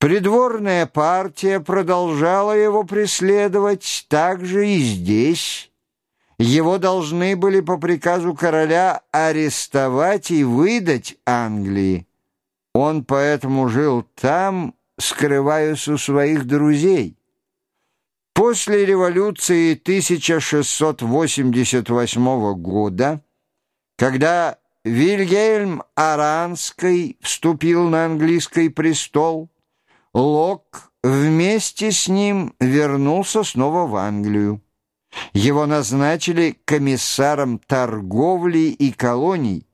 Придворная партия продолжала его преследовать также и здесь. Его должны были по приказу короля арестовать и выдать Англии. Он поэтому жил там, скрываясь у своих друзей. После революции 1688 года, когда Вильгельм Аранский вступил на английский престол, Лок вместе с ним вернулся снова в Англию. Его назначили комиссаром торговли и колоний.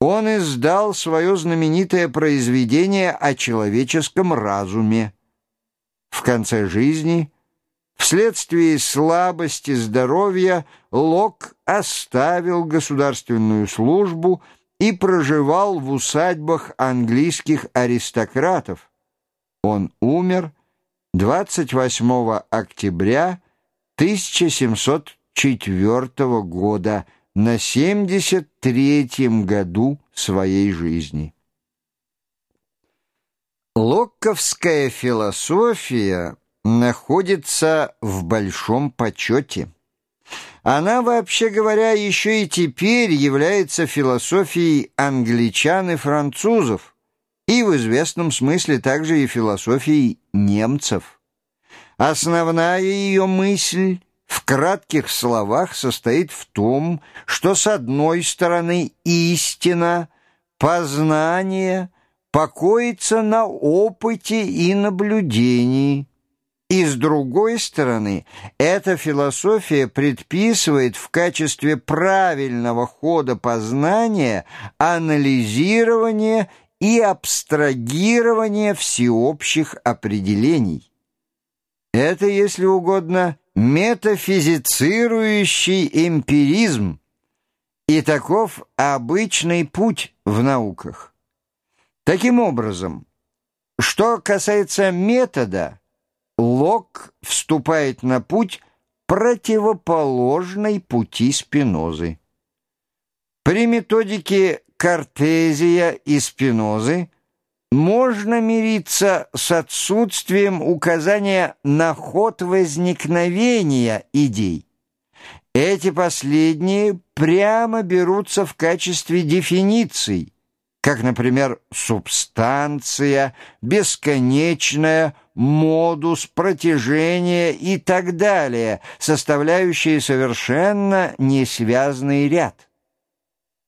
Он издал свое знаменитое произведение о человеческом разуме. В конце жизни, вследствие слабости здоровья, Лок оставил государственную службу и проживал в усадьбах английских аристократов, он умер 28 октября 1704 года на 73-м году своей жизни. Локковская философия находится в большом почете. Она, вообще говоря, еще и теперь является философией англичан и французов, и в известном смысле также и философией немцев. Основная ее мысль в кратких словах состоит в том, что с одной стороны истина, познание покоится на опыте и наблюдении, и с другой стороны, эта философия предписывает в качестве правильного хода познания анализирование и абстрагирование всеобщих определений. Это, если угодно, метафизицирующий эмпиризм, и таков обычный путь в науках. Таким образом, что касается метода, Лок вступает на путь противоположной пути Спинозы. При методике Картезия и Спинозы можно мириться с отсутствием указания на ход возникновения идей. Эти последние прямо берутся в качестве дефиниций, как, например, субстанция, бесконечная, модус, протяжение и так далее, составляющие совершенно несвязный ряд.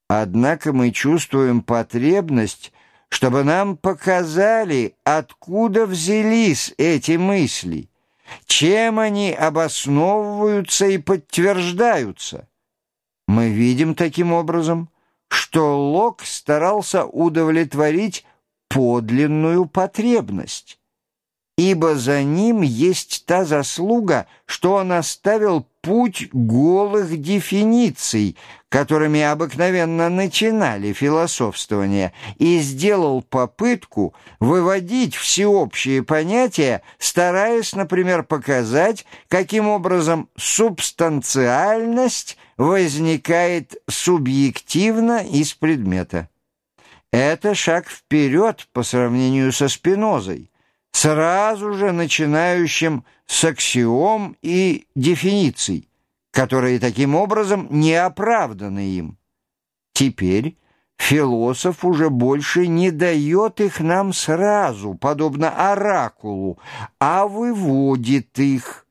Однако мы чувствуем потребность, чтобы нам показали, откуда взялись эти мысли, чем они обосновываются и подтверждаются. Мы видим таким образом, что Лок старался удовлетворить подлинную потребность, ибо за ним есть та заслуга, что он оставил путь голых дефиниций, которыми обыкновенно начинали философствование, и сделал попытку выводить всеобщие понятия, стараясь, например, показать, каким образом субстанциальность возникает субъективно из предмета. Это шаг вперед по сравнению со Спинозой, сразу же начинающим с аксиом и дефиниций, которые таким образом не оправданы им. Теперь философ уже больше не дает их нам сразу, подобно оракулу, а выводит их.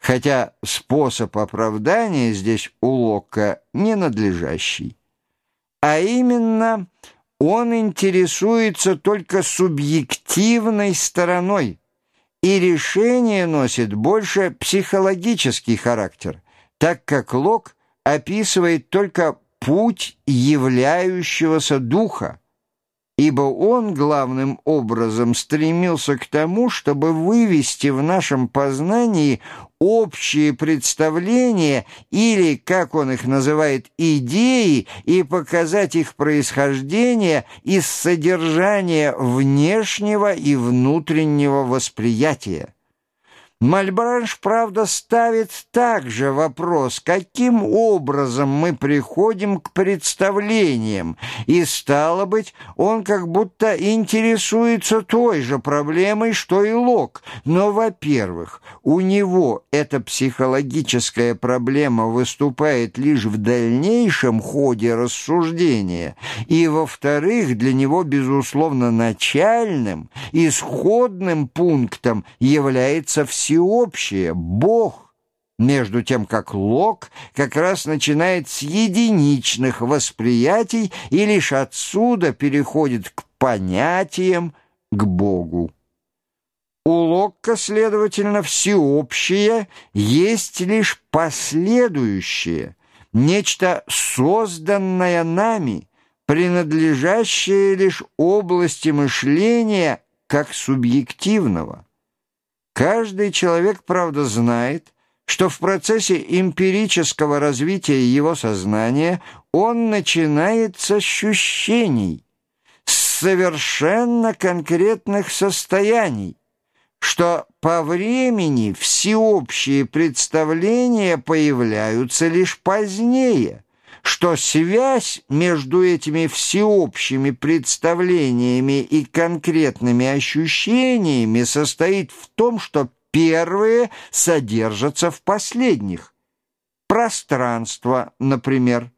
Хотя способ оправдания здесь у Лока ненадлежащий. А именно, он интересуется только субъективной стороной, и решение носит больше психологический характер, так как Лок описывает только путь являющегося духа, ибо он главным образом стремился к тому, чтобы вывести в нашем познании общие представления или, как он их называет, идеи, и показать их происхождение из содержания внешнего и внутреннего восприятия. Мальбранш, правда, ставит также вопрос, каким образом мы приходим к представлениям, и, стало быть, он как будто интересуется той же проблемой, что и Лок. Но, во-первых, у него эта психологическая проблема выступает лишь в дальнейшем ходе рассуждения, и, во-вторых, для него, безусловно, начальным, исходным пунктом является все всеобщее, Бог, между тем как Лок как раз начинает с единичных восприятий и лишь отсюда переходит к понятиям, к Богу. У Локка, следовательно, всеобщее есть лишь последующее, нечто созданное нами, принадлежащее лишь области мышления как субъективного. Каждый человек, правда, знает, что в процессе эмпирического развития его сознания он начинает с ощущений, с совершенно конкретных состояний, что по времени всеобщие представления появляются лишь позднее – что связь между этими всеобщими представлениями и конкретными ощущениями состоит в том, что первые содержатся в последних. Пространство, например,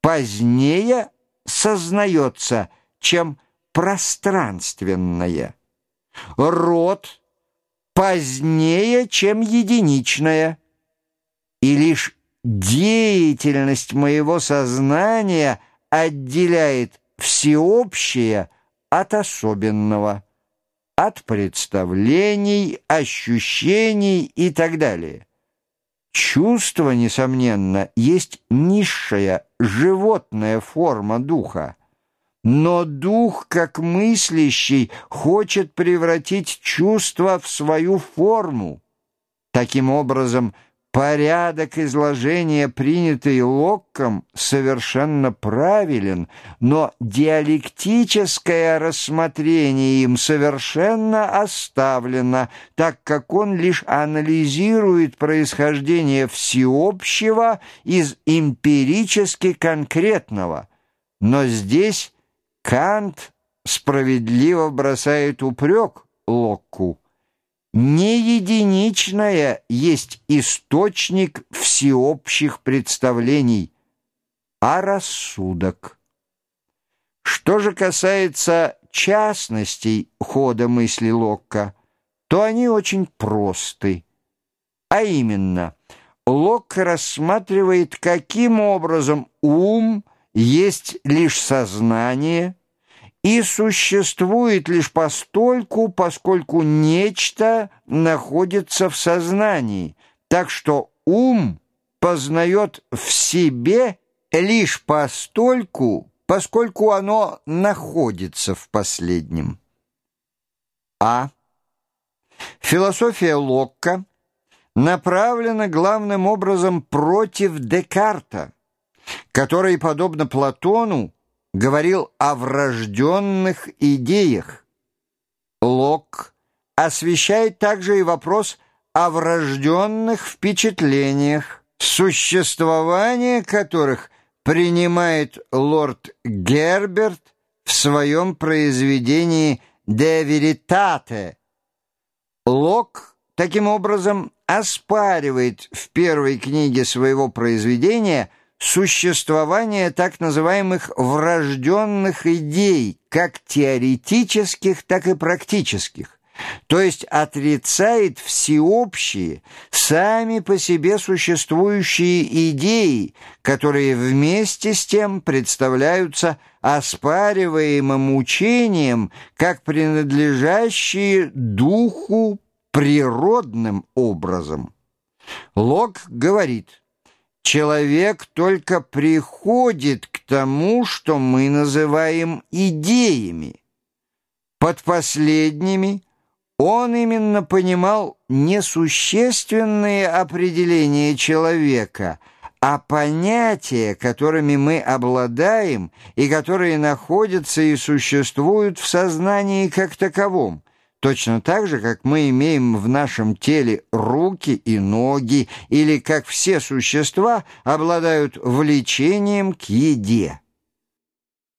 позднее сознается, чем пространственное. Род позднее, чем единичное. И лишь деятельность моего сознания отделяет всеобщее от особенного, от представлений, ощущений и так далее. Чувство, несомненно, есть низшая животная форма духа, но дух, как мыслящий, хочет превратить чувство в свою форму. Таким образом, Порядок изложения, принятый Локком, совершенно правилен, но диалектическое рассмотрение им совершенно оставлено, так как он лишь анализирует происхождение всеобщего из эмпирически конкретного. Но здесь Кант справедливо бросает упрек Локку. Не единичное есть источник всеобщих представлений, а рассудок. Что же касается частностей хода мысли Локка, то они очень просты. А именно, Локк рассматривает, каким образом ум есть лишь сознание – и существует лишь постольку, поскольку нечто находится в сознании, так что ум познает в себе лишь постольку, поскольку оно находится в последнем. А. Философия Локка направлена главным образом против Декарта, который, подобно Платону, говорил о врожденных идеях. Лок освещает также и вопрос о врожденных впечатлениях, существование которых принимает лорд Герберт в своем произведении «De Veritate». Лок, таким образом, оспаривает в первой книге своего произведения – существование так называемых врожденных идей, как теоретических, так и практических, то есть отрицает всеобщие, сами по себе существующие идеи, которые вместе с тем представляются оспариваемым учением как принадлежащие духу природным образом. Лок говорит – Человек только приходит к тому, что мы называем идеями. Под последними он именно понимал несущественные определения человека, а понятия, которыми мы обладаем и которые находятся и существуют в сознании как таковом, точно так же, как мы имеем в нашем теле руки и ноги, или как все существа обладают влечением к еде.